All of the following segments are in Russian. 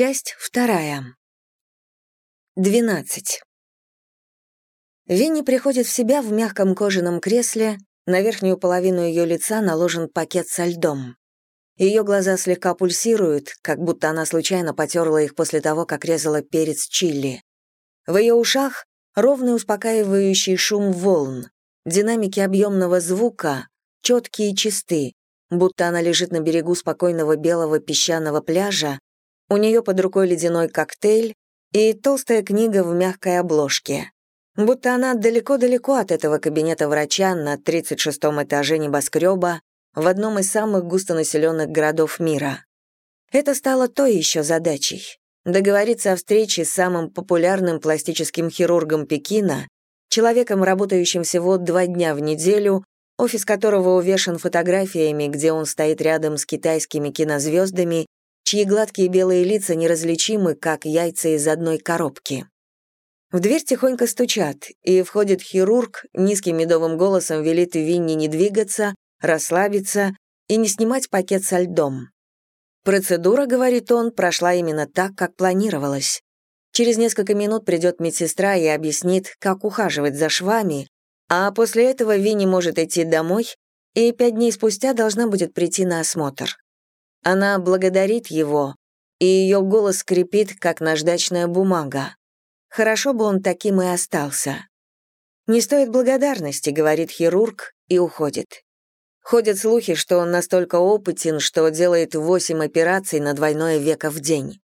Часть вторая. 12. Винни приходит в себя в мягком кожаном кресле, на верхнюю половину ее лица наложен пакет со льдом. Ее глаза слегка пульсируют, как будто она случайно потерла их после того, как резала перец чили. В ее ушах ровный успокаивающий шум волн, динамики объемного звука, четкие и чисты, будто она лежит на берегу спокойного белого песчаного пляжа, у нее под рукой ледяной коктейль и толстая книга в мягкой обложке. Будто она далеко-далеко от этого кабинета врача на 36-м этаже небоскреба в одном из самых густонаселенных городов мира. Это стало той еще задачей — договориться о встрече с самым популярным пластическим хирургом Пекина, человеком, работающим всего два дня в неделю, офис которого увешан фотографиями, где он стоит рядом с китайскими кинозвездами чьи гладкие белые лица неразличимы, как яйца из одной коробки. В дверь тихонько стучат, и входит хирург, низким медовым голосом велит Винни не двигаться, расслабиться и не снимать пакет со льдом. Процедура, говорит он, прошла именно так, как планировалось. Через несколько минут придет медсестра и объяснит, как ухаживать за швами, а после этого Винни может идти домой, и пять дней спустя должна будет прийти на осмотр. Она благодарит его, и ее голос скрипит, как наждачная бумага. Хорошо бы он таким и остался. «Не стоит благодарности», — говорит хирург и уходит. Ходят слухи, что он настолько опытен, что делает восемь операций на двойное веко в день.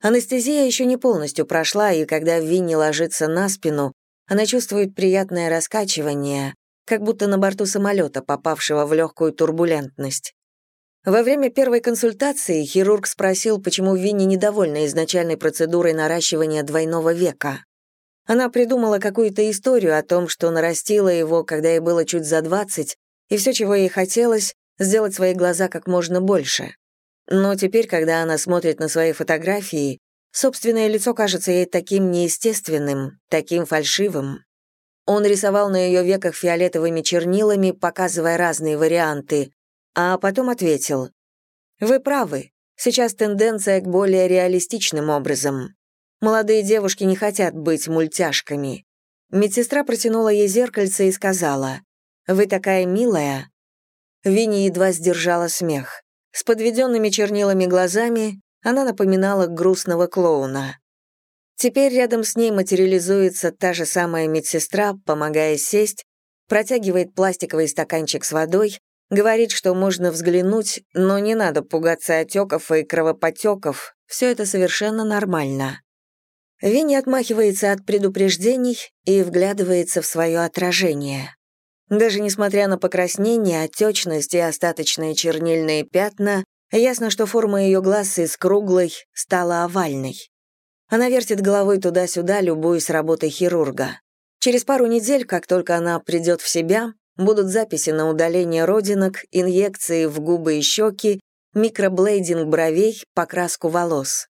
Анестезия еще не полностью прошла, и когда Винни ложится на спину, она чувствует приятное раскачивание, как будто на борту самолета, попавшего в легкую турбулентность. Во время первой консультации хирург спросил, почему Винни недовольна изначальной процедурой наращивания двойного века. Она придумала какую-то историю о том, что нарастила его, когда ей было чуть за 20, и все, чего ей хотелось, сделать свои глаза как можно больше. Но теперь, когда она смотрит на свои фотографии, собственное лицо кажется ей таким неестественным, таким фальшивым. Он рисовал на ее веках фиолетовыми чернилами, показывая разные варианты, а потом ответил. «Вы правы, сейчас тенденция к более реалистичным образом. Молодые девушки не хотят быть мультяшками». Медсестра протянула ей зеркальце и сказала, «Вы такая милая». Винни едва сдержала смех. С подведенными чернилами глазами она напоминала грустного клоуна. Теперь рядом с ней материализуется та же самая медсестра, помогая сесть, протягивает пластиковый стаканчик с водой, Говорит, что можно взглянуть, но не надо пугаться отеков и кровопотеков. Все это совершенно нормально. Винни отмахивается от предупреждений и вглядывается в свое отражение. Даже несмотря на покраснение, отечность и остаточные чернильные пятна, ясно, что форма ее глаз из круглой стала овальной. Она вертит головой туда-сюда, любуясь работой хирурга. Через пару недель, как только она придет в себя, будут записи на удаление родинок, инъекции в губы и щеки, микроблейдинг бровей, покраску волос.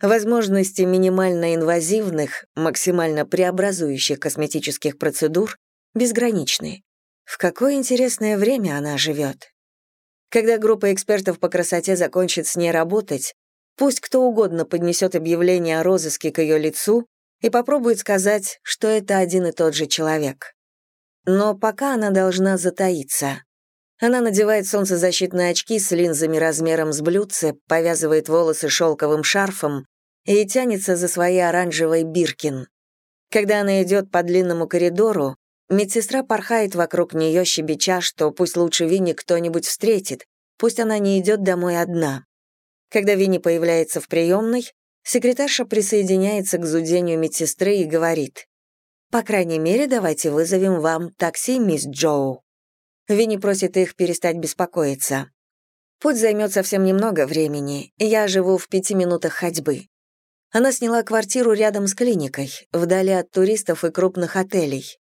Возможности минимально инвазивных, максимально преобразующих косметических процедур безграничны. В какое интересное время она живет. Когда группа экспертов по красоте закончит с ней работать, пусть кто угодно поднесет объявление о розыске к ее лицу и попробует сказать, что это один и тот же человек. Но пока она должна затаиться. Она надевает солнцезащитные очки с линзами размером с блюдце, повязывает волосы шелковым шарфом и тянется за своей оранжевой биркин. Когда она идет по длинному коридору, медсестра порхает вокруг нее, щебеча, что пусть лучше Винни кто-нибудь встретит, пусть она не идет домой одна. Когда Винни появляется в приемной, секретарша присоединяется к зудению медсестры и говорит по крайней мере, давайте вызовем вам такси, мисс Джоу». Винни просит их перестать беспокоиться. Путь займет совсем немного времени, я живу в пяти минутах ходьбы. Она сняла квартиру рядом с клиникой, вдали от туристов и крупных отелей.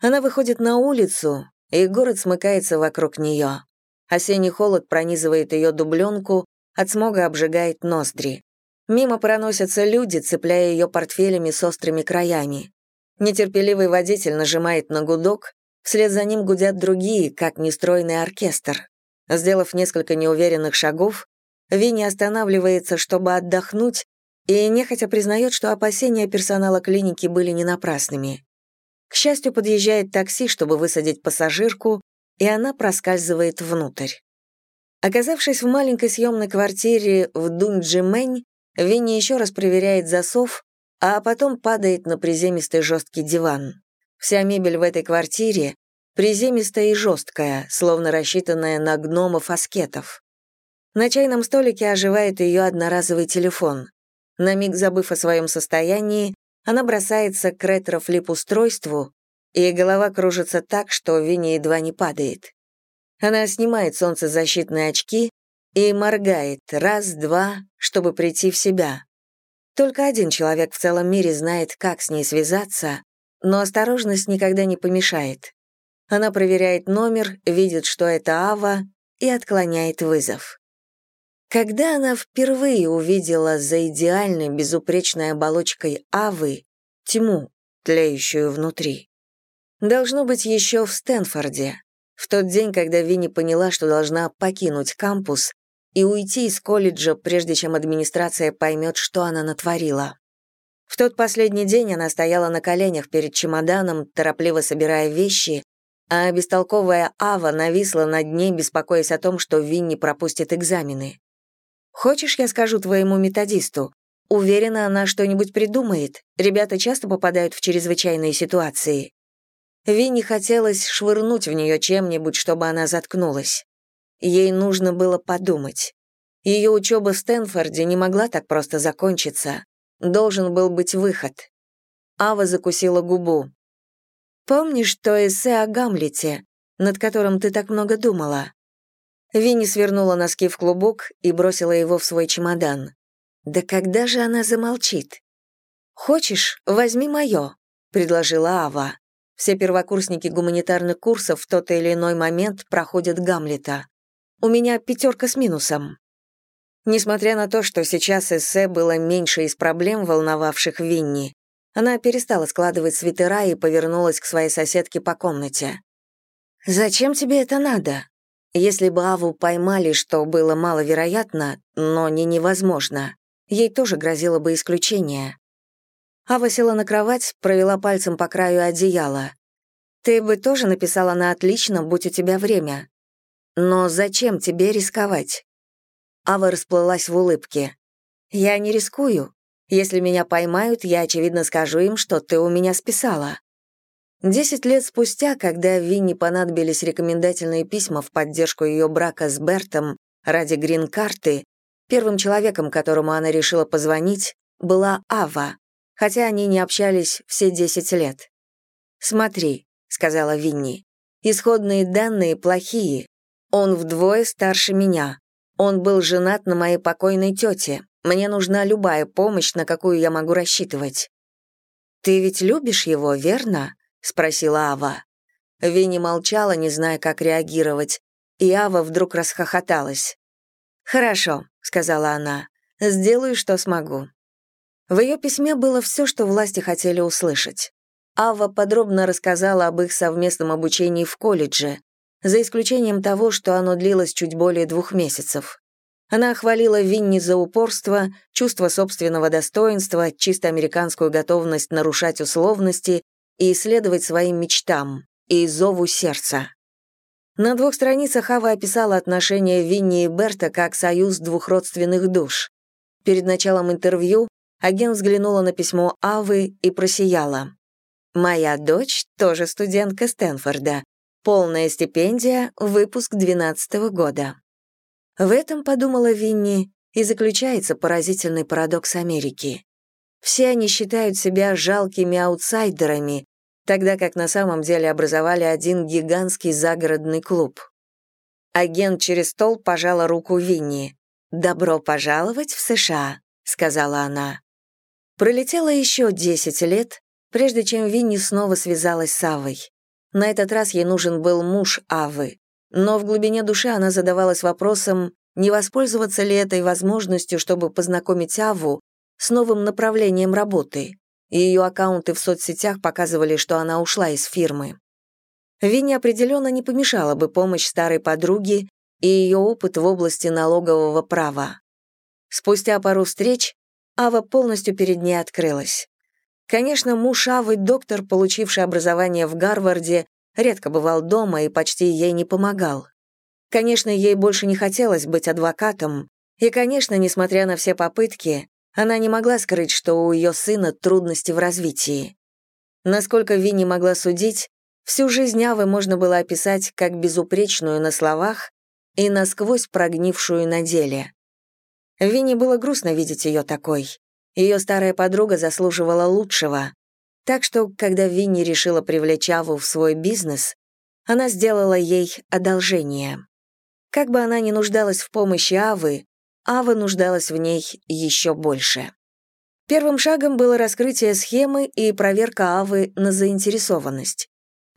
Она выходит на улицу, и город смыкается вокруг нее. Осенний холод пронизывает ее дубленку, от смога обжигает ноздри. Мимо проносятся люди, цепляя ее портфелями с острыми краями. Нетерпеливый водитель нажимает на гудок, вслед за ним гудят другие, как нестройный оркестр. Сделав несколько неуверенных шагов, Винни останавливается, чтобы отдохнуть, и нехотя признает, что опасения персонала клиники были не напрасными. К счастью, подъезжает такси, чтобы высадить пассажирку, и она проскальзывает внутрь. Оказавшись в маленькой съемной квартире в Дунджимэнь, Винни еще раз проверяет засов, а потом падает на приземистый жесткий диван. Вся мебель в этой квартире приземистая и жесткая, словно рассчитанная на гномов-аскетов. На чайном столике оживает ее одноразовый телефон. На миг забыв о своем состоянии, она бросается к ретро-флип-устройству, и голова кружится так, что Винни едва не падает. Она снимает солнцезащитные очки и моргает раз-два, чтобы прийти в себя. Только один человек в целом мире знает, как с ней связаться, но осторожность никогда не помешает. Она проверяет номер, видит, что это Ава, и отклоняет вызов. Когда она впервые увидела за идеальной безупречной оболочкой Авы тьму, тлеющую внутри? Должно быть еще в Стэнфорде, в тот день, когда Винни поняла, что должна покинуть кампус и уйти из колледжа, прежде чем администрация поймет, что она натворила. В тот последний день она стояла на коленях перед чемоданом, торопливо собирая вещи, а бестолковая Ава нависла над ней, беспокоясь о том, что Винни пропустит экзамены. «Хочешь, я скажу твоему методисту? Уверена, она что-нибудь придумает. Ребята часто попадают в чрезвычайные ситуации». Винни хотелось швырнуть в нее чем-нибудь, чтобы она заткнулась. Ей нужно было подумать. Ее учеба в Стэнфорде не могла так просто закончиться. Должен был быть выход. Ава закусила губу. «Помнишь то эссе о Гамлете, над которым ты так много думала?» Винни свернула носки в клубок и бросила его в свой чемодан. «Да когда же она замолчит?» «Хочешь, возьми мое», — предложила Ава. Все первокурсники гуманитарных курсов в тот или иной момент проходят Гамлета. У меня пятерка с минусом. Несмотря на то, что сейчас эссе было меньше из проблем, волновавших Винни, она перестала складывать свитера и повернулась к своей соседке по комнате. «Зачем тебе это надо?» Если бы Аву поймали, что было маловероятно, но не невозможно, ей тоже грозило бы исключение. Ава села на кровать, провела пальцем по краю одеяла. «Ты бы тоже написала на отлично, будь у тебя время. Но зачем тебе рисковать?» Ава расплылась в улыбке. «Я не рискую. Если меня поймают, я, очевидно, скажу им, что ты у меня списала». Десять лет спустя, когда Винни понадобились рекомендательные письма в поддержку ее брака с Бертом ради грин-карты, первым человеком, которому она решила позвонить, была Ава, хотя они не общались все десять лет. «Смотри», — сказала Винни, — «исходные данные плохие. Он вдвое старше меня. Он был женат на моей покойной тете. Мне нужна любая помощь, на какую я могу рассчитывать». «Ты ведь любишь его, верно?» — спросила Ава. Винни молчала, не зная, как реагировать, и Ава вдруг расхохоталась. «Хорошо», — сказала она, — «сделаю, что смогу». В ее письме было все, что власти хотели услышать. Ава подробно рассказала об их совместном обучении в колледже, за исключением того, что оно длилось чуть более двух месяцев. Она хвалила Винни за упорство, чувство собственного достоинства, чисто американскую готовность нарушать условности и исследовать своим мечтам, и зову сердца. На двух страницах Ава описала отношения Винни и Берта как союз двух родственных душ. Перед началом интервью агент взглянула на письмо Авы и просияла. «Моя дочь тоже студентка Стэнфорда. Полная стипендия, выпуск 12 -го года». В этом, подумала Винни, и заключается поразительный парадокс Америки. Все они считают себя жалкими аутсайдерами, тогда как на самом деле образовали один гигантский загородный клуб. Агент через стол пожала руку Винни. «Добро пожаловать в США», — сказала она. Пролетело еще 10 лет, прежде чем Винни снова связалась с Авой. На этот раз ей нужен был муж Авы. Но в глубине души она задавалась вопросом, не воспользоваться ли этой возможностью, чтобы познакомить Аву с новым направлением работы. Ее аккаунты в соцсетях показывали, что она ушла из фирмы. Винни определенно не помешала бы помощь старой подруги, и ее опыт в области налогового права. Спустя пару встреч Ава полностью перед ней открылась. Конечно, муж Авы, доктор, получивший образование в Гарварде, редко бывал дома и почти ей не помогал. Конечно, ей больше не хотелось быть адвокатом, и, конечно, несмотря на все попытки, она не могла скрыть, что у ее сына трудности в развитии. Насколько Винни могла судить, всю жизнь Авы можно было описать как безупречную на словах и насквозь прогнившую на деле. Винни было грустно видеть ее такой. Ее старая подруга заслуживала лучшего. Так что, когда Винни решила привлечь Аву в свой бизнес, она сделала ей одолжение. Как бы она ни нуждалась в помощи Авы, Ава нуждалась в ней еще больше. Первым шагом было раскрытие схемы и проверка Авы на заинтересованность.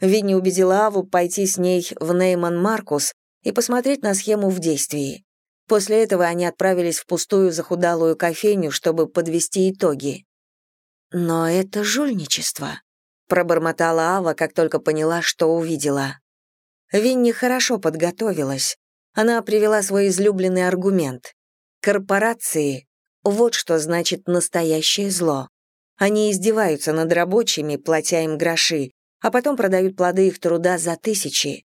Винни убедила Аву пойти с ней в Нейман Маркус и посмотреть на схему в действии. После этого они отправились в пустую захудалую кофейню, чтобы подвести итоги. «Но это жульничество», — пробормотала Ава, как только поняла, что увидела. Винни хорошо подготовилась. Она привела свой излюбленный аргумент. Корпорации — вот что значит настоящее зло. Они издеваются над рабочими, платя им гроши, а потом продают плоды их труда за тысячи.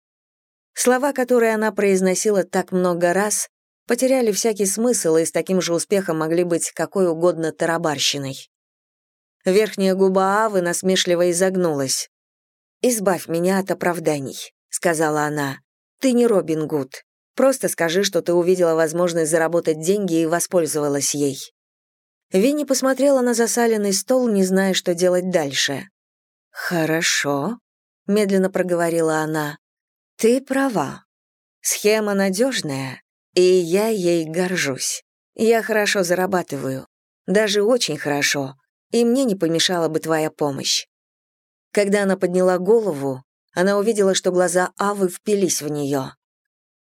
Слова, которые она произносила так много раз, потеряли всякий смысл и с таким же успехом могли быть какой угодно тарабарщиной. Верхняя губа Авы насмешливо изогнулась. «Избавь меня от оправданий», — сказала она. «Ты не Робин Гуд. Просто скажи, что ты увидела возможность заработать деньги и воспользовалась ей». Винни посмотрела на засаленный стол, не зная, что делать дальше. «Хорошо», — медленно проговорила она. «Ты права. Схема надежная, и я ей горжусь. Я хорошо зарабатываю. Даже очень хорошо. И мне не помешала бы твоя помощь. Когда она подняла голову, она увидела, что глаза Авы впились в нее.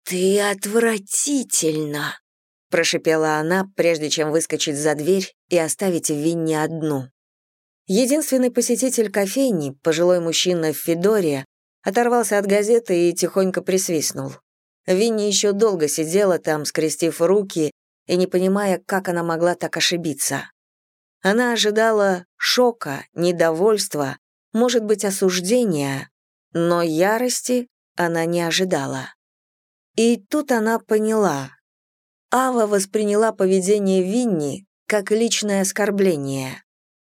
«Ты отвратительно!» — прошипела она, прежде чем выскочить за дверь и оставить Винни одну. Единственный посетитель кофейни, пожилой мужчина в Федоре, оторвался от газеты и тихонько присвистнул. Винни еще долго сидела там, скрестив руки и не понимая, как она могла так ошибиться. Она ожидала шока, недовольства, может быть, осуждения, но ярости она не ожидала. И тут она поняла. Ава восприняла поведение Винни как личное оскорбление.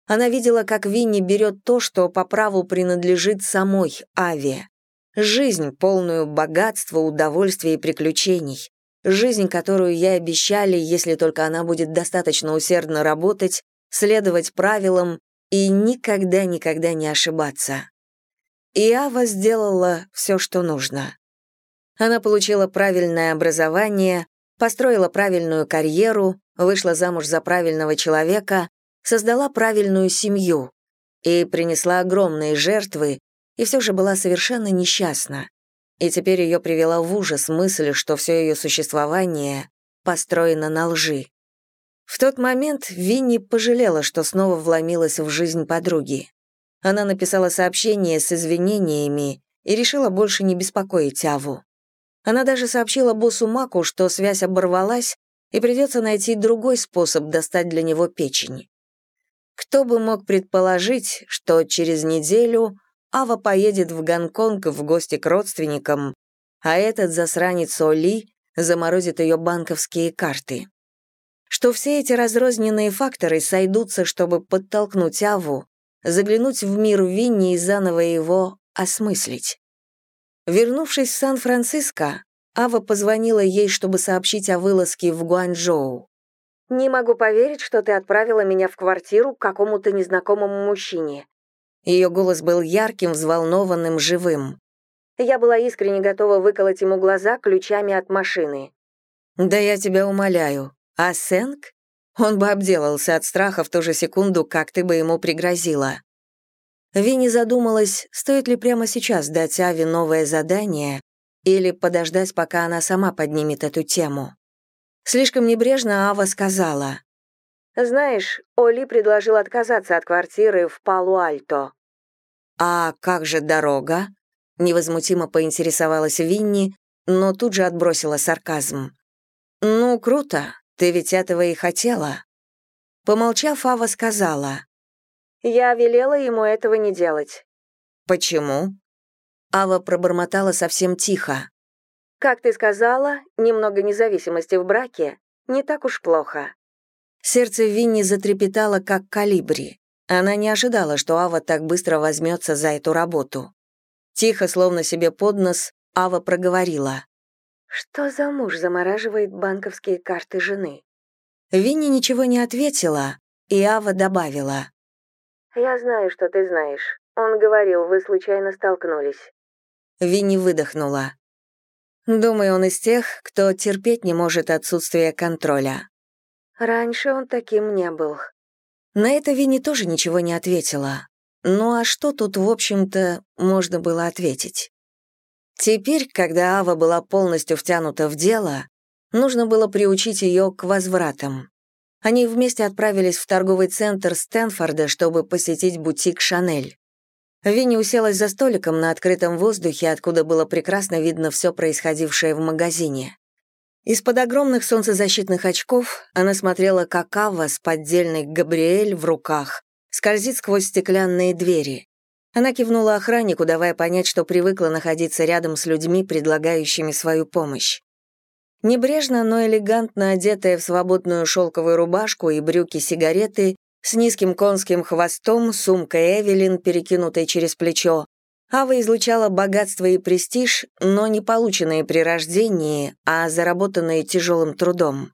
Она видела, как Винни берет то, что по праву принадлежит самой Аве. Жизнь, полную богатства, удовольствия и приключений. Жизнь, которую ей обещали, если только она будет достаточно усердно работать, следовать правилам и никогда-никогда не ошибаться. И Ава сделала все, что нужно. Она получила правильное образование, построила правильную карьеру, вышла замуж за правильного человека, создала правильную семью и принесла огромные жертвы, и все же была совершенно несчастна. И теперь ее привела в ужас мысль, что все ее существование построено на лжи. В тот момент Винни пожалела, что снова вломилась в жизнь подруги. Она написала сообщение с извинениями и решила больше не беспокоить Аву. Она даже сообщила боссу Маку, что связь оборвалась, и придется найти другой способ достать для него печень. Кто бы мог предположить, что через неделю Ава поедет в Гонконг в гости к родственникам, а этот засранец Оли заморозит ее банковские карты. Что все эти разрозненные факторы сойдутся, чтобы подтолкнуть Аву, заглянуть в мир Винни и заново его осмыслить. Вернувшись в Сан-Франциско, Ава позвонила ей, чтобы сообщить о вылазке в Гуанчжоу. «Не могу поверить, что ты отправила меня в квартиру к какому-то незнакомому мужчине. Ее голос был ярким, взволнованным, живым. Я была искренне готова выколоть ему глаза ключами от машины. «Да я тебя умоляю. А Сэнк? Он бы обделался от страха в ту же секунду, как ты бы ему пригрозила». Винни задумалась, стоит ли прямо сейчас дать Ави новое задание или подождать, пока она сама поднимет эту тему. Слишком небрежно Ава сказала. Знаешь, Оли предложил отказаться от квартиры в Палу-Альто. А как же дорога? Невозмутимо поинтересовалась Винни, но тут же отбросила сарказм. «Ну, круто, ты ведь этого и хотела». Помолчав, Ава сказала. «Я велела ему этого не делать». «Почему?» Ава пробормотала совсем тихо. «Как ты сказала, немного независимости в браке не так уж плохо». Сердце Винни затрепетало, как калибри. Она не ожидала, что Ава так быстро возьмется за эту работу. Тихо, словно себе под нос, Ава проговорила. «Что за муж замораживает банковские карты жены?» Винни ничего не ответила, и Ава добавила. «Я знаю, что ты знаешь. Он говорил, вы случайно столкнулись». Винни выдохнула. Думаю, он из тех, кто терпеть не может отсутствие контроля. Раньше он таким не был. На это Винни тоже ничего не ответила. Ну а что тут, в общем-то, можно было ответить? Теперь, когда Ава была полностью втянута в дело, нужно было приучить ее к возвратам. Они вместе отправились в торговый центр Стэнфорда, чтобы посетить бутик «Шанель». Винни уселась за столиком на открытом воздухе, откуда было прекрасно видно все происходившее в магазине. Из-под огромных солнцезащитных очков она смотрела, как Ава с поддельной Габриэль в руках скользит сквозь стеклянные двери. Она кивнула охраннику, давая понять, что привыкла находиться рядом с людьми, предлагающими свою помощь. Небрежно, но элегантно одетая в свободную шелковую рубашку и брюки-сигареты, с низким конским хвостом, сумкой Эвелин, перекинутой через плечо, Ава излучала богатство и престиж, но не полученные при рождении, а заработанные тяжелым трудом.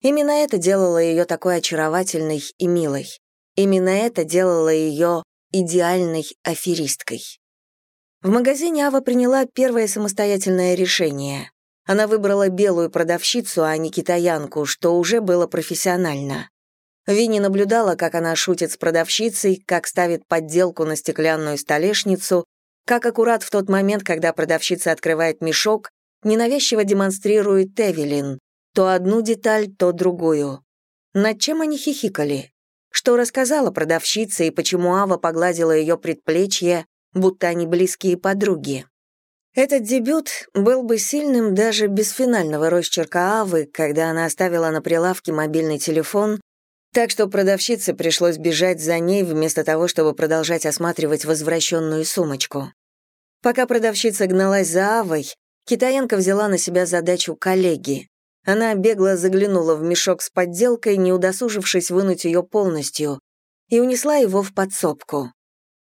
Именно это делало ее такой очаровательной и милой. Именно это делало ее идеальной аферисткой. В магазине Ава приняла первое самостоятельное решение. Она выбрала белую продавщицу, а не китаянку, что уже было профессионально. Винни наблюдала, как она шутит с продавщицей, как ставит подделку на стеклянную столешницу, как аккурат в тот момент, когда продавщица открывает мешок, ненавязчиво демонстрирует Эвелин, то одну деталь, то другую. Над чем они хихикали? Что рассказала продавщица и почему Ава погладила ее предплечье, будто они близкие подруги? Этот дебют был бы сильным даже без финального росчерка Авы, когда она оставила на прилавке мобильный телефон так что продавщице пришлось бежать за ней вместо того, чтобы продолжать осматривать возвращенную сумочку. Пока продавщица гналась за Авой, китаянка взяла на себя задачу коллеги. Она бегло заглянула в мешок с подделкой, не удосужившись вынуть ее полностью, и унесла его в подсобку.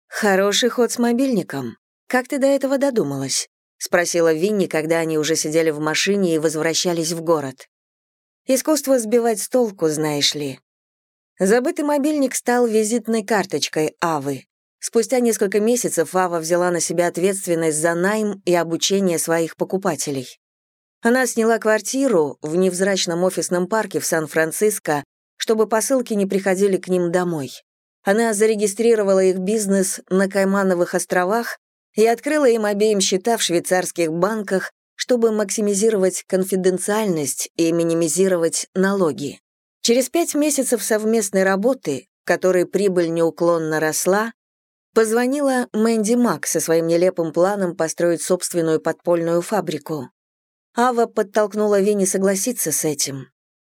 «Хороший ход с мобильником. Как ты до этого додумалась?» — спросила Винни, когда они уже сидели в машине и возвращались в город. «Искусство сбивать с толку, знаешь ли. Забытый мобильник стал визитной карточкой Авы. Спустя несколько месяцев Ава взяла на себя ответственность за найм и обучение своих покупателей. Она сняла квартиру в невзрачном офисном парке в Сан-Франциско, чтобы посылки не приходили к ним домой. Она зарегистрировала их бизнес на Каймановых островах и открыла им обеим счета в швейцарских банках, чтобы максимизировать конфиденциальность и минимизировать налоги. Через пять месяцев совместной работы, которой прибыль неуклонно росла, позвонила Мэнди Мак со своим нелепым планом построить собственную подпольную фабрику. Ава подтолкнула Винни согласиться с этим.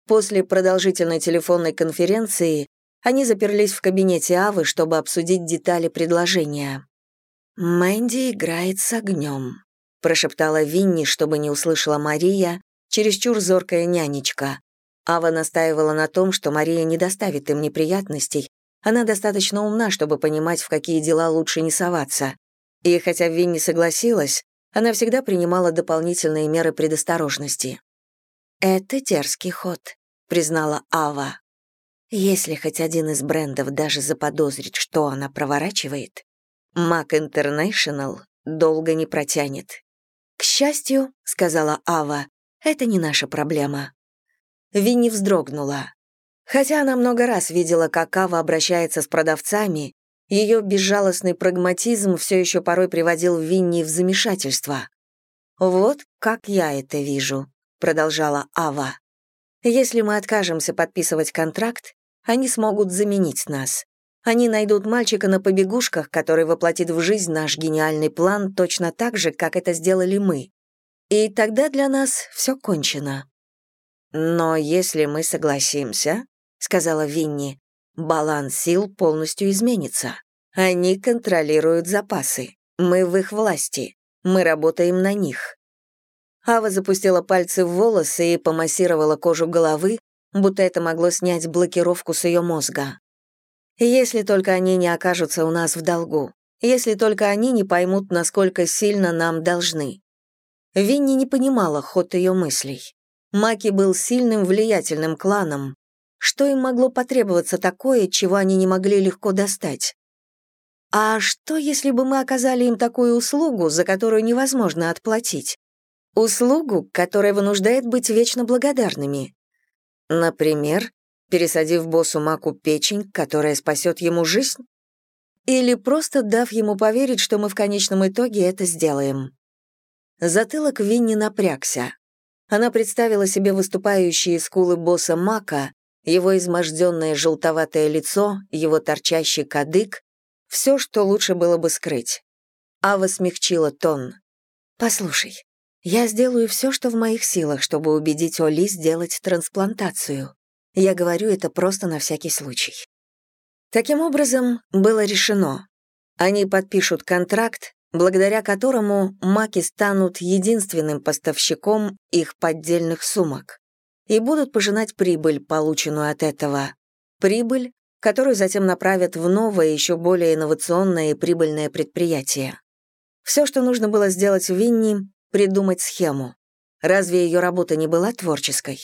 После продолжительной телефонной конференции они заперлись в кабинете Авы, чтобы обсудить детали предложения. «Мэнди играет с огнем», — прошептала Винни, чтобы не услышала Мария, чересчур зоркая нянечка. Ава настаивала на том, что Мария не доставит им неприятностей, она достаточно умна, чтобы понимать, в какие дела лучше не соваться. И хотя Винни согласилась, она всегда принимала дополнительные меры предосторожности. «Это дерзкий ход», — признала Ава. «Если хоть один из брендов даже заподозрит, что она проворачивает, Mac International долго не протянет». «К счастью», — сказала Ава, — «это не наша проблема. Винни вздрогнула. Хотя она много раз видела, как Ава обращается с продавцами, ее безжалостный прагматизм все еще порой приводил Винни в замешательство. «Вот как я это вижу», — продолжала Ава. «Если мы откажемся подписывать контракт, они смогут заменить нас. Они найдут мальчика на побегушках, который воплотит в жизнь наш гениальный план точно так же, как это сделали мы. и тогда для нас все кончено. «Но если мы согласимся», — сказала Винни, «баланс сил полностью изменится. Они контролируют запасы. Мы в их власти. Мы работаем на них». Ава запустила пальцы в волосы и помассировала кожу головы, будто это могло снять блокировку с ее мозга. Если только они не окажутся у нас в долгу, если только они не поймут, насколько сильно нам должны. Винни не понимала ход ее мыслей. Маки был сильным, влиятельным кланом. Что им могло потребоваться такое, чего они не могли легко достать? А что, если бы мы оказали им такую услугу, за которую невозможно отплатить? Услугу, которая вынуждает быть вечно благодарными. Например, пересадив боссу Маку печень, которая спасет ему жизнь? Или просто дав ему поверить, что мы в конечном итоге это сделаем? Затылок Винни напрягся. Она представила себе выступающие скулы босса Мака, его изможденное желтоватое лицо, его торчащий кадык, все, что лучше было бы скрыть. Ава смягчила тон. «Послушай, я сделаю все, что в моих силах, чтобы убедить Оли сделать трансплантацию. Я говорю это просто на всякий случай». Таким образом, было решено. Они подпишут контракт, благодаря которому маки станут единственным поставщиком их поддельных сумок и будут пожинать прибыль, полученную от этого. Прибыль, которую затем направят в новое, еще более инновационное и прибыльное предприятие. Все, что нужно было сделать Винни, придумать схему. Разве ее работа не была творческой?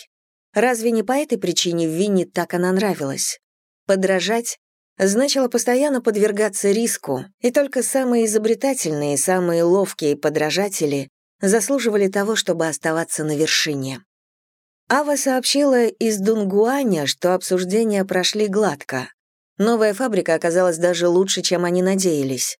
Разве не по этой причине Винни так она нравилась? Подражать значило постоянно подвергаться риску, и только самые изобретательные, самые ловкие подражатели заслуживали того, чтобы оставаться на вершине. Ава сообщила из Дунгуаня, что обсуждения прошли гладко. Новая фабрика оказалась даже лучше, чем они надеялись.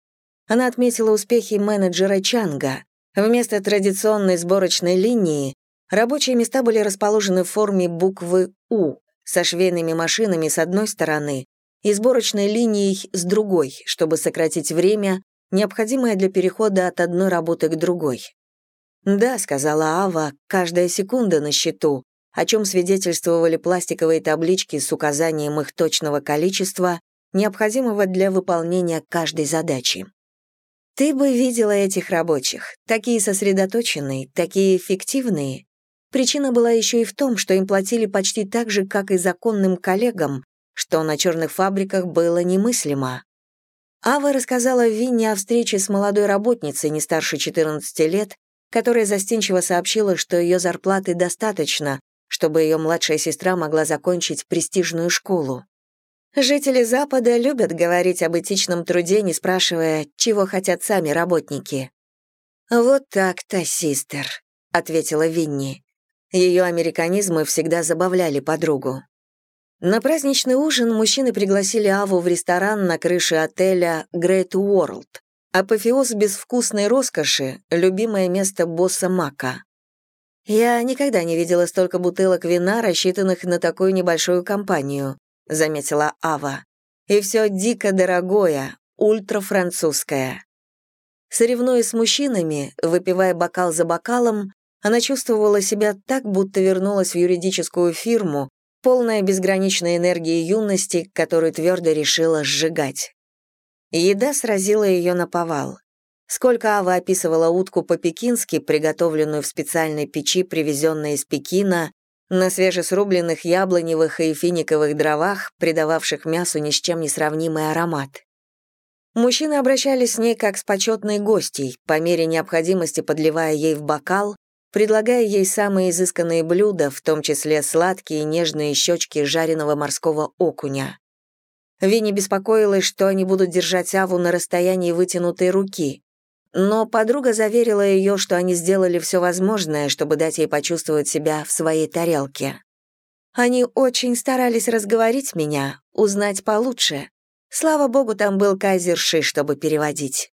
Она отметила успехи менеджера Чанга. Вместо традиционной сборочной линии рабочие места были расположены в форме буквы «У», со швейными машинами с одной стороны и сборочной линией с другой, чтобы сократить время, необходимое для перехода от одной работы к другой. «Да», — сказала Ава, — «каждая секунда на счету», о чем свидетельствовали пластиковые таблички с указанием их точного количества, необходимого для выполнения каждой задачи. Ты бы видела этих рабочих, такие сосредоточенные, такие эффективные. Причина была еще и в том, что им платили почти так же, как и законным коллегам, что на черных фабриках было немыслимо. Ава рассказала Винне о встрече с молодой работницей не старше 14 лет, которая застенчиво сообщила, что ее зарплаты достаточно, чтобы ее младшая сестра могла закончить престижную школу. Жители Запада любят говорить об этичном труде, не спрашивая, чего хотят сами работники. «Вот так-то, систер», — ответила Винни. Ее американизмы всегда забавляли подругу. На праздничный ужин мужчины пригласили Аву в ресторан на крыше отеля Great World. Апофеоз безвкусной роскоши, любимое место босса Мака. «Я никогда не видела столько бутылок вина, рассчитанных на такую небольшую компанию», — заметила Ава. «И все дико дорогое, ультрафранцузское». Соревнуясь с мужчинами, выпивая бокал за бокалом, она чувствовала себя так, будто вернулась в юридическую фирму, полная безграничной энергии юности, которую твердо решила сжигать. Еда сразила ее на повал. Сколько Ава описывала утку по-пекински, приготовленную в специальной печи, привезенной из Пекина, на свежесрубленных яблоневых и финиковых дровах, придававших мясу ни с чем не сравнимый аромат. Мужчины обращались с ней как с почетной гостьей, по мере необходимости подливая ей в бокал, предлагая ей самые изысканные блюда, в том числе сладкие нежные щечки жареного морского окуня. Винни беспокоилась, что они будут держать Аву на расстоянии вытянутой руки, но подруга заверила ее, что они сделали все возможное, чтобы дать ей почувствовать себя в своей тарелке. Они очень старались разговорить меня, узнать получше. Слава богу, там был Кайзерши, чтобы переводить.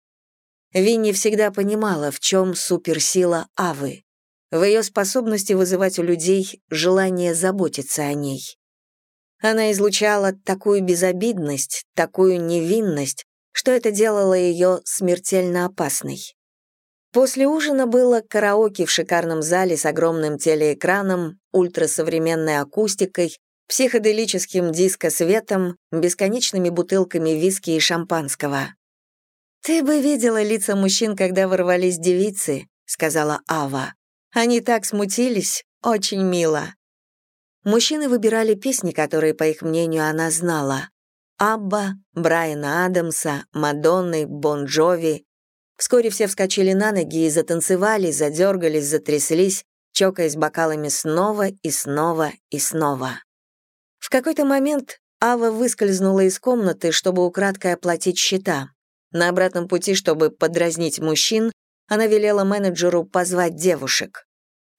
Винни всегда понимала, в чем суперсила Авы в ее способности вызывать у людей желание заботиться о ней. Она излучала такую безобидность, такую невинность, что это делало ее смертельно опасной. После ужина было караоке в шикарном зале с огромным телеэкраном, ультрасовременной акустикой, психоделическим дискосветом, бесконечными бутылками виски и шампанского. «Ты бы видела лица мужчин, когда ворвались девицы», — сказала Ава. «Они так смутились, очень мило». Мужчины выбирали песни, которые, по их мнению, она знала. Абба, Брайана Адамса, Мадонны, Бон Джови. Вскоре все вскочили на ноги и затанцевали, задергались, затряслись, чокаясь бокалами снова и снова и снова. В какой-то момент Ава выскользнула из комнаты, чтобы украдкой оплатить счета. На обратном пути, чтобы подразнить мужчин, она велела менеджеру позвать девушек.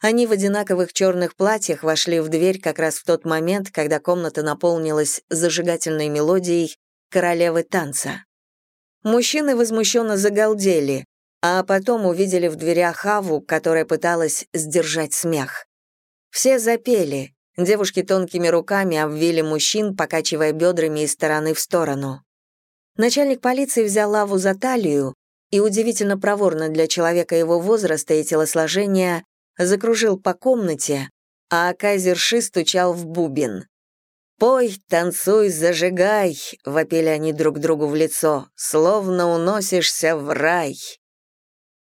Они в одинаковых черных платьях вошли в дверь как раз в тот момент, когда комната наполнилась зажигательной мелодией королевы танца. Мужчины возмущенно загалдели, а потом увидели в дверях Хаву, которая пыталась сдержать смех. Все запели, девушки тонкими руками обвили мужчин, покачивая бедрами из стороны в сторону. Начальник полиции взял Лаву за талию и удивительно проворно для человека его возраста и телосложения закружил по комнате, а Кайзерши стучал в бубен. «Пой, танцуй, зажигай!» — вопили они друг другу в лицо, «словно уносишься в рай!»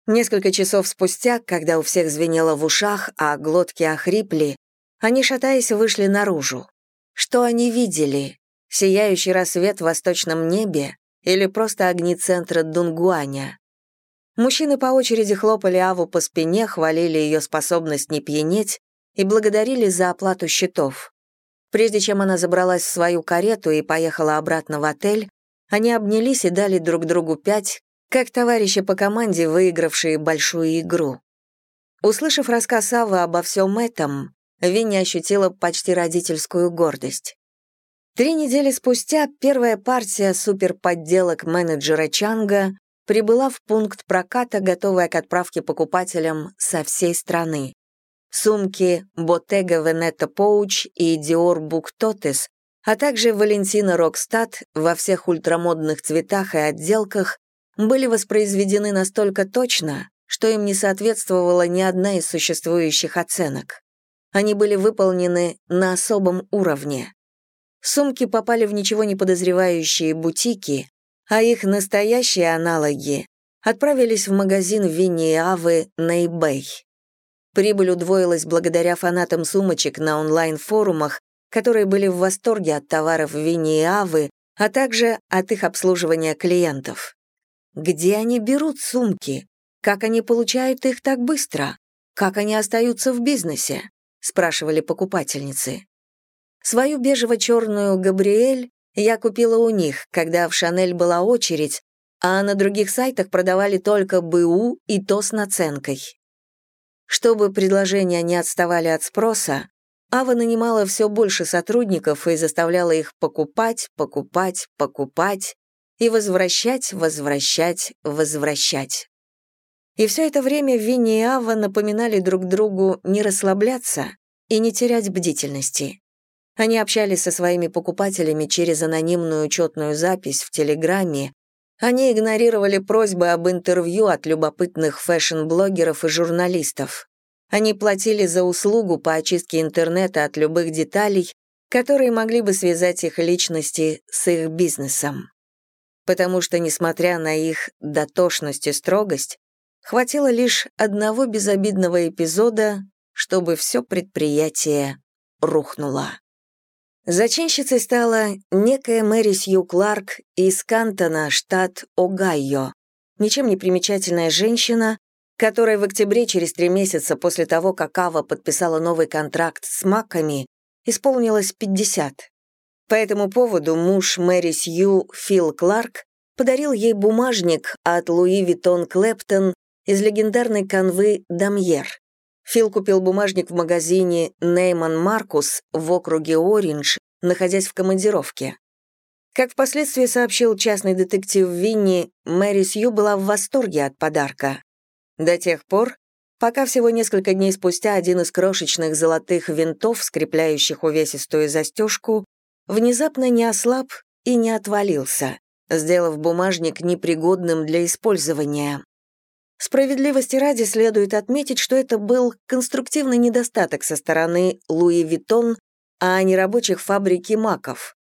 Несколько часов спустя, когда у всех звенело в ушах, а глотки охрипли, они, шатаясь, вышли наружу. Что они видели? Сияющий рассвет в восточном небе или просто огни центра Дунгуаня? Мужчины по очереди хлопали Аву по спине, хвалили ее способность не пьянеть и благодарили за оплату счетов. Прежде чем она забралась в свою карету и поехала обратно в отель, они обнялись и дали друг другу пять, как товарищи по команде, выигравшие большую игру. Услышав рассказ Авы обо всем этом, Винни ощутила почти родительскую гордость. Три недели спустя первая партия суперподделок менеджера Чанга прибыла в пункт проката, готовая к отправке покупателям со всей страны. Сумки Bottega Veneta Pouch и Dior Book Totes, а также Валентина Рокстад во всех ультрамодных цветах и отделках были воспроизведены настолько точно, что им не соответствовала ни одна из существующих оценок. Они были выполнены на особом уровне. Сумки попали в ничего не подозревающие бутики, а их настоящие аналоги отправились в магазин Винни и Авы на eBay. Прибыль удвоилась благодаря фанатам сумочек на онлайн-форумах, которые были в восторге от товаров Винни и Авы, а также от их обслуживания клиентов. Где они берут сумки? Как они получают их так быстро? Как они остаются в бизнесе? спрашивали покупательницы. Свою бежево-черную «Габриэль» я купила у них, когда в «Шанель» была очередь, а на других сайтах продавали только БУ и то с наценкой. Чтобы предложения не отставали от спроса, Ава нанимала все больше сотрудников и заставляла их покупать, покупать, покупать и возвращать, возвращать, возвращать. И все это время Винни и Ава напоминали друг другу не расслабляться и не терять бдительности. Они общались со своими покупателями через анонимную учетную запись в Телеграме, они игнорировали просьбы об интервью от любопытных фэшн-блогеров и журналистов. Они платили за услугу по очистке интернета от любых деталей, которые могли бы связать их личности с их бизнесом. Потому что, несмотря на их дотошность и строгость, хватило лишь одного безобидного эпизода, чтобы все предприятие рухнуло. Зачинщицей стала некая Мэри Сью Кларк из Кантона, штат Огайо, ничем не примечательная женщина, которая в октябре, через три месяца после того, как Ава подписала новый контракт с Маками, исполнилось 50. По этому поводу муж Мэри Сью, Фил Кларк, подарил ей бумажник от Louis Vuitton Clapton из легендарной канвы «Damier». Фил купил бумажник в магазине «Neiman Marcus» в округе Ориндж, находясь в командировке. Как впоследствии сообщил частный детектив Винни, Мэри Сью была в восторге от подарка. До тех пор, пока всего несколько дней спустя один из крошечных золотых винтов, скрепляющих увесистую застежку, внезапно не ослаб и не отвалился, сделав бумажник непригодным для использования. Справедливости ради следует отметить, что это был конструктивный недостаток со стороны Louis Vuitton, а не рабочих фабрики маков.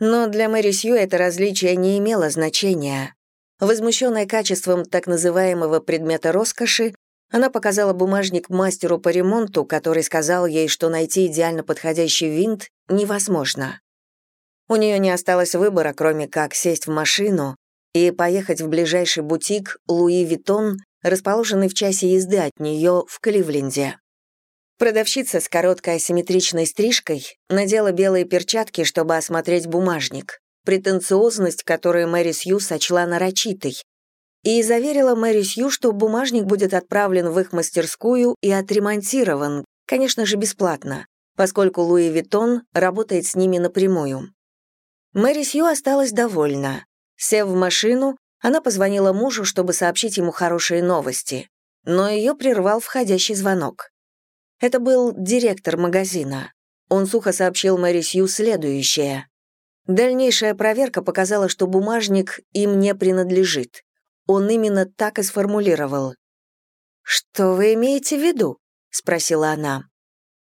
Но для Мэри Сью это различие не имело значения. Возмущенная качеством так называемого предмета роскоши, она показала бумажник мастеру по ремонту, который сказал ей, что найти идеально подходящий винт невозможно. У нее не осталось выбора, кроме как сесть в машину и поехать в ближайший бутик «Луи Виттон», расположенный в часе езды от нее в Кливленде. Продавщица с короткой асимметричной стрижкой надела белые перчатки, чтобы осмотреть бумажник, претенциозность, которую Мэри Сью сочла нарочитой, и заверила Мэри Сью, что бумажник будет отправлен в их мастерскую и отремонтирован, конечно же, бесплатно, поскольку Луи Виттон работает с ними напрямую. Мэри Сью осталась довольна. Сев в машину, она позвонила мужу, чтобы сообщить ему хорошие новости, но ее прервал входящий звонок. Это был директор магазина. Он сухо сообщил Мэри Сью следующее. Дальнейшая проверка показала, что бумажник им не принадлежит. Он именно так и сформулировал. «Что вы имеете в виду?» — спросила она.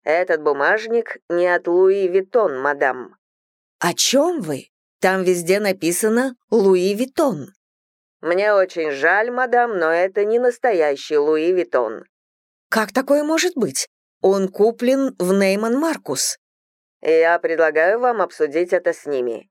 «Этот бумажник не от Louis Vuitton, мадам». «О чем вы? Там везде написано «Louis Vuitton». «Мне очень жаль, мадам, но это не настоящий Луи Виттон». «Как такое может быть? Он куплен в Нейман Маркус». «Я предлагаю вам обсудить это с ними».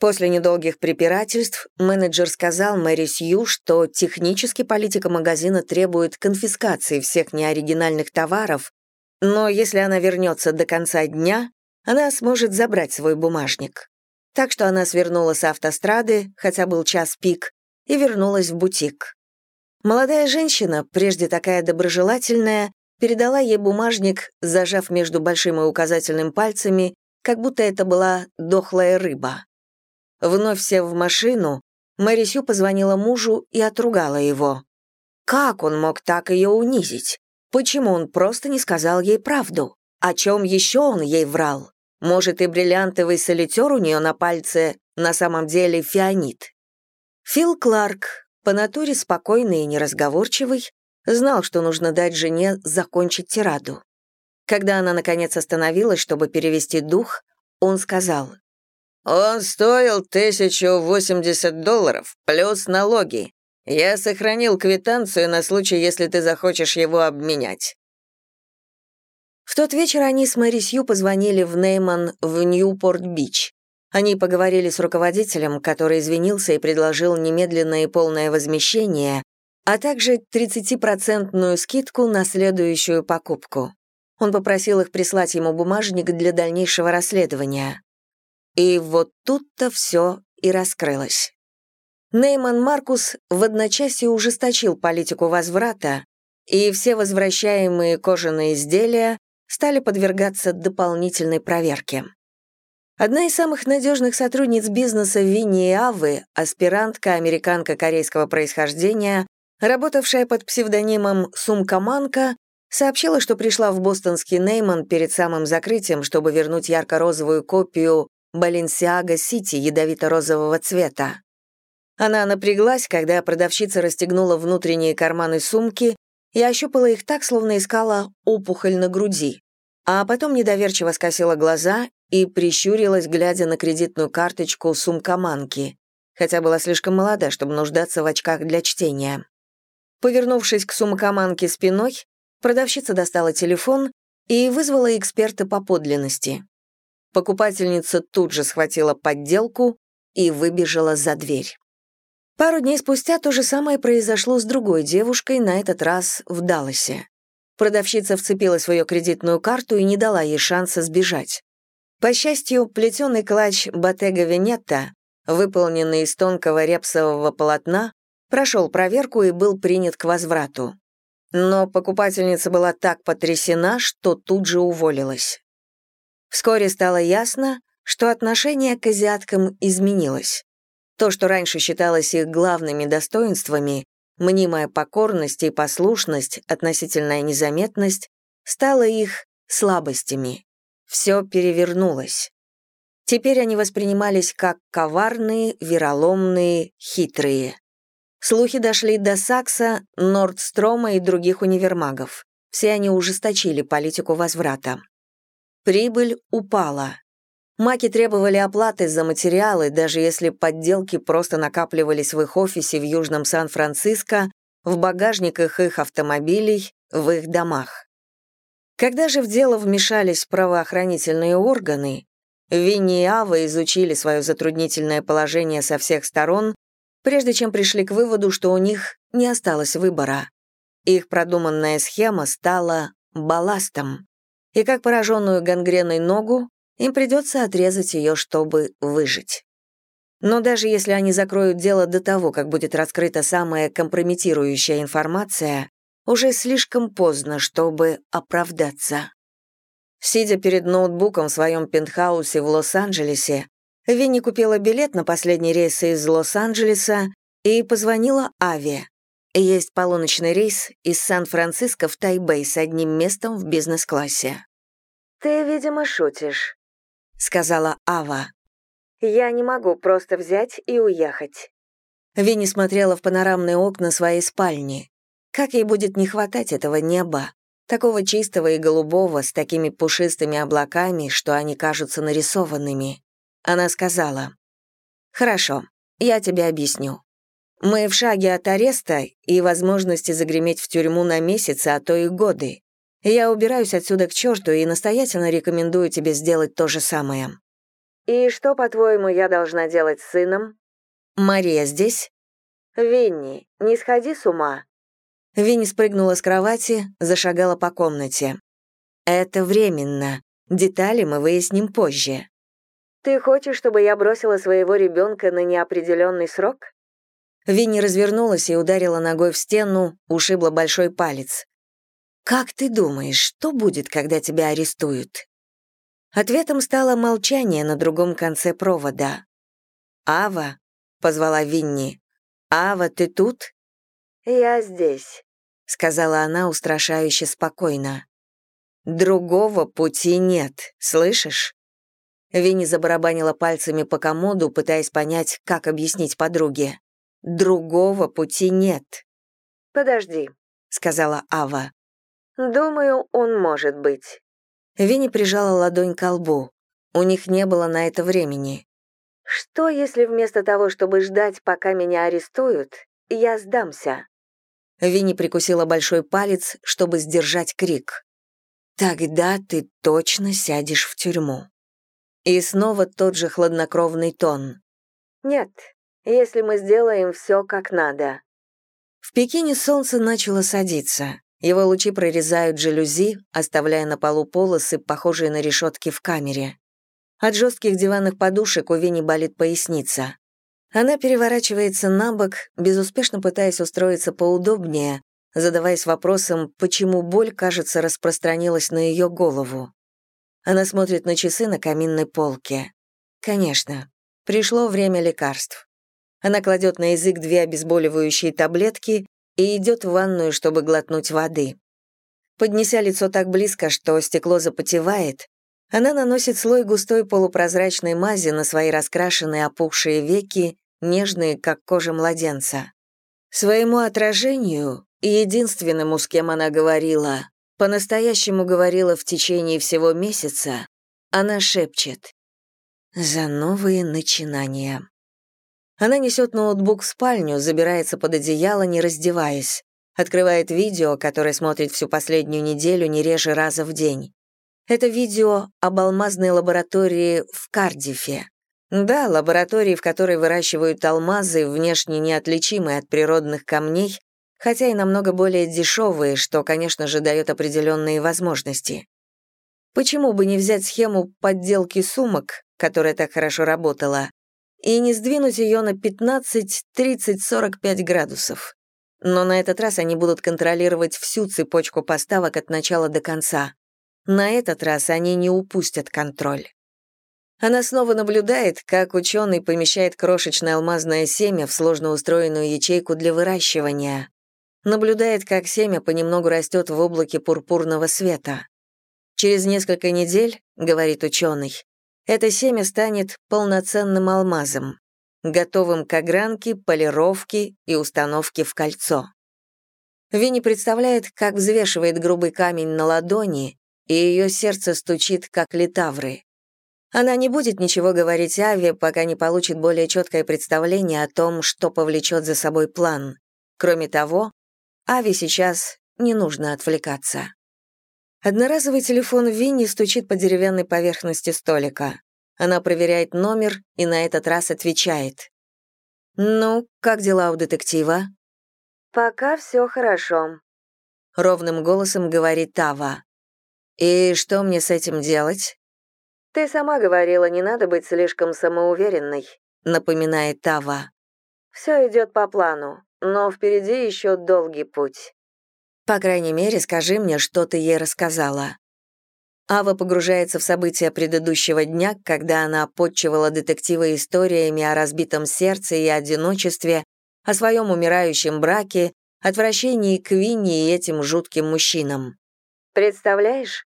После недолгих препирательств менеджер сказал Мэри Сью, что технически политика магазина требует конфискации всех неоригинальных товаров, но если она вернется до конца дня, она сможет забрать свой бумажник. Так что она свернула с автострады, хотя был час пик, и вернулась в бутик. Молодая женщина, прежде такая доброжелательная, передала ей бумажник, зажав между большим и указательным пальцами, как будто это была дохлая рыба. Вновь сев в машину, Мэри Сью позвонила мужу и отругала его. Как он мог так ее унизить? Почему он просто не сказал ей правду? О чем еще он ей врал? Может, и бриллиантовый солитер у нее на пальце на самом деле фианит? Фил Кларк, по натуре спокойный и неразговорчивый, знал, что нужно дать жене закончить тираду. Когда она, наконец, остановилась, чтобы перевести дух, он сказал, «Он стоил 1080 долларов, плюс налоги. Я сохранил квитанцию на случай, если ты захочешь его обменять». В тот вечер они с Мэри Сью позвонили в Neiman в Ньюпорт-Бич. Они поговорили с руководителем, который извинился и предложил немедленное и полное возмещение, а также 30-процентную скидку на следующую покупку. Он попросил их прислать ему бумажник для дальнейшего расследования. И вот тут-то все и раскрылось. Neiman Marcus в одночасье ужесточил политику возврата, и все возвращаемые кожаные изделия стали подвергаться дополнительной проверке. Одна из самых надежных сотрудниц бизнеса Винни Авы, аспирантка, американка корейского происхождения, работавшая под псевдонимом Сумкаманка, сообщила, что пришла в бостонский Нейман перед самым закрытием, чтобы вернуть ярко-розовую копию Баленсиага Сити ядовито-розового цвета. Она напряглась, когда продавщица расстегнула внутренние карманы сумки и ощупала их так, словно искала опухоль на груди, а потом недоверчиво скосила глаза и прищурилась, глядя на кредитную карточку сумкоманки, хотя была слишком молода, чтобы нуждаться в очках для чтения. Повернувшись к сумкоманке спиной, продавщица достала телефон и вызвала эксперта по подлинности. Покупательница тут же схватила подделку и выбежала за дверь. Пару дней спустя то же самое произошло с другой девушкой, на этот раз в Далласе. Продавщица вцепилась в ее кредитную карту и не дала ей шанса сбежать. По счастью, плетеный клатч Ботега Венетта, выполненный из тонкого репсового полотна, прошел проверку и был принят к возврату. Но покупательница была так потрясена, что тут же уволилась. Вскоре стало ясно, что отношение к азиаткам изменилось. То, что раньше считалось их главными достоинствами, мнимая покорность и послушность, относительная незаметность, стало их слабостями. Все перевернулось. Теперь они воспринимались как коварные, вероломные, хитрые. Слухи дошли до Сакса, Нордстрома и других универмагов. Все они ужесточили политику возврата. Прибыль упала. Маки требовали оплаты за материалы, даже если подделки просто накапливались в их офисе в Южном Сан-Франциско, в багажниках их автомобилей, в их домах. Когда же в дело вмешались правоохранительные органы, Винни и Ава изучили свое затруднительное положение со всех сторон, прежде чем пришли к выводу, что у них не осталось выбора. Их продуманная схема стала балластом, и как пораженную гангреной ногу им придется отрезать ее, чтобы выжить. Но даже если они закроют дело до того, как будет раскрыта самая компрометирующая информация, уже слишком поздно, чтобы оправдаться. Сидя перед ноутбуком в своем пентхаусе в Лос-Анджелесе, Винни купила билет на последний рейс из Лос-Анджелеса и позвонила Аве, есть полуночный рейс из Сан-Франциско в Тайбэй с одним местом в бизнес-классе. «Ты, видимо, шутишь», — сказала Ава. «Я не могу просто взять и уехать». Винни смотрела в панорамные окна своей спальни. Как ей будет не хватать этого неба, такого чистого и голубого, с такими пушистыми облаками, что они кажутся нарисованными. Она сказала, «Хорошо, я тебе объясню. Мы в шаге от ареста и возможности загреметь в тюрьму на месяцы, а то и годы. Я убираюсь отсюда к черту и настоятельно рекомендую тебе сделать то же самое». «И что, по-твоему, я должна делать с сыном?» «Мария здесь?» «Винни, не сходи с ума». Винни спрыгнула с кровати, зашагала по комнате. «Это временно. Детали мы выясним позже». «Ты хочешь, чтобы я бросила своего ребенка на неопределенный срок?» Винни развернулась и ударила ногой в стену, ушибла большой палец. «Как ты думаешь, что будет, когда тебя арестуют?» Ответом стало молчание на другом конце провода. «Ава», — позвала Винни, — «Ава, ты тут?» «Я здесь», — сказала она устрашающе спокойно. «Другого пути нет, слышишь?» Винни забарабанила пальцами по комоду, пытаясь понять, как объяснить подруге. Другого пути нет. Подожди, сказала Ава. Думаю, он может быть. Винни прижала ладонь к лбу. У них не было на это времени. Что, если вместо того, чтобы ждать, пока меня арестуют, я сдамся? Винни прикусила большой палец, чтобы сдержать крик. Тогда ты точно сядешь в тюрьму. И снова тот же хладнокровный тон. Нет, если мы сделаем все как надо». В Пекине солнце начало садиться. Его лучи прорезают жалюзи, оставляя на полу полосы, похожие на решетки в камере. От жестких диванных подушек у Вини болит поясница. Она переворачивается на бок, безуспешно пытаясь устроиться поудобнее, задаваясь вопросом, почему боль, кажется, распространилась на ее голову. Она смотрит на часы на каминной полке. Конечно, пришло время лекарств. Она кладет на язык две обезболивающие таблетки и идет в ванную, чтобы глотнуть воды. Поднеся лицо так близко, что стекло запотевает, она наносит слой густой полупрозрачной мази на свои раскрашенные опухшие веки, нежные, как кожа младенца. Своему отражению, единственному, с кем она говорила, по-настоящему говорила в течение всего месяца, она шепчет «За новые начинания». Она несет ноутбук в спальню, забирается под одеяло, не раздеваясь. Открывает видео, которое смотрит всю последнюю неделю не реже раза в день. Это видео об алмазной лаборатории в Кардифе. Да, лаборатории, в которой выращивают алмазы, внешне неотличимые от природных камней, хотя и намного более дешевые, что, конечно же, дает определенные возможности. Почему бы не взять схему подделки сумок, которая так хорошо работала, и не сдвинуть ее на 15, 30, 45 градусов. Но на этот раз они будут контролировать всю цепочку поставок от начала до конца. На этот раз они не упустят контроль. Она снова наблюдает, как ученый помещает крошечное алмазное семя в сложно устроенную ячейку для выращивания. Наблюдает, как семя понемногу растет в облаке пурпурного света. Через несколько недель, говорит ученый, это семя станет полноценным алмазом. готовым к огранке, полировке и установке в кольцо. Винни представляет, как взвешивает грубый камень на ладони, и ее сердце стучит, как литавры. Она не будет ничего говорить Аве, пока не получит более четкое представление о том, что повлечет за собой план. Кроме того, Аве сейчас не нужно отвлекаться. Одноразовый телефон Винни стучит по деревянной поверхности столика. Она проверяет номер и на этот раз отвечает. «Ну, как дела у детектива?» «Пока все хорошо», — ровным голосом говорит Тава. «И что мне с этим делать?» «Ты сама говорила, не надо быть слишком самоуверенной», — напоминает Тава. «Все идет по плану, но впереди еще долгий путь». «По крайней мере, скажи мне, что ты ей рассказала». Ава погружается в события предыдущего дня, когда она подчивала детектива историями о разбитом сердце и одиночестве, о своем умирающем браке, отвращении к Винни и этим жутким мужчинам. «Представляешь?» —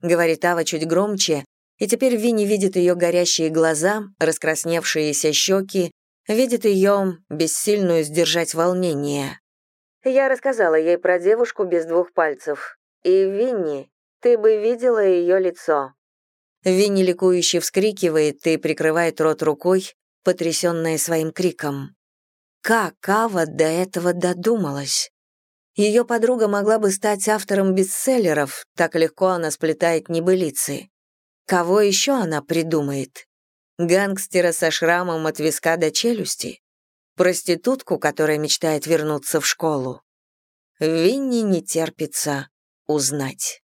говорит Ава чуть громче, и теперь Винни видит ее горящие глаза, раскрасневшиеся щеки, видит ее бессильную сдержать волнение. Я рассказала ей про девушку без двух пальцев. И, Винни, ты бы видела ее лицо. Винни ликующе вскрикивает и прикрывает рот рукой, потрясенная своим криком. Как Ава до этого додумалась? Ее подруга могла бы стать автором бестселлеров, так легко она сплетает небылицы. Кого еще она придумает? Гангстера со шрамом от виска до челюсти? Проститутку, которая мечтает вернуться в школу? Винни не терпится узнать.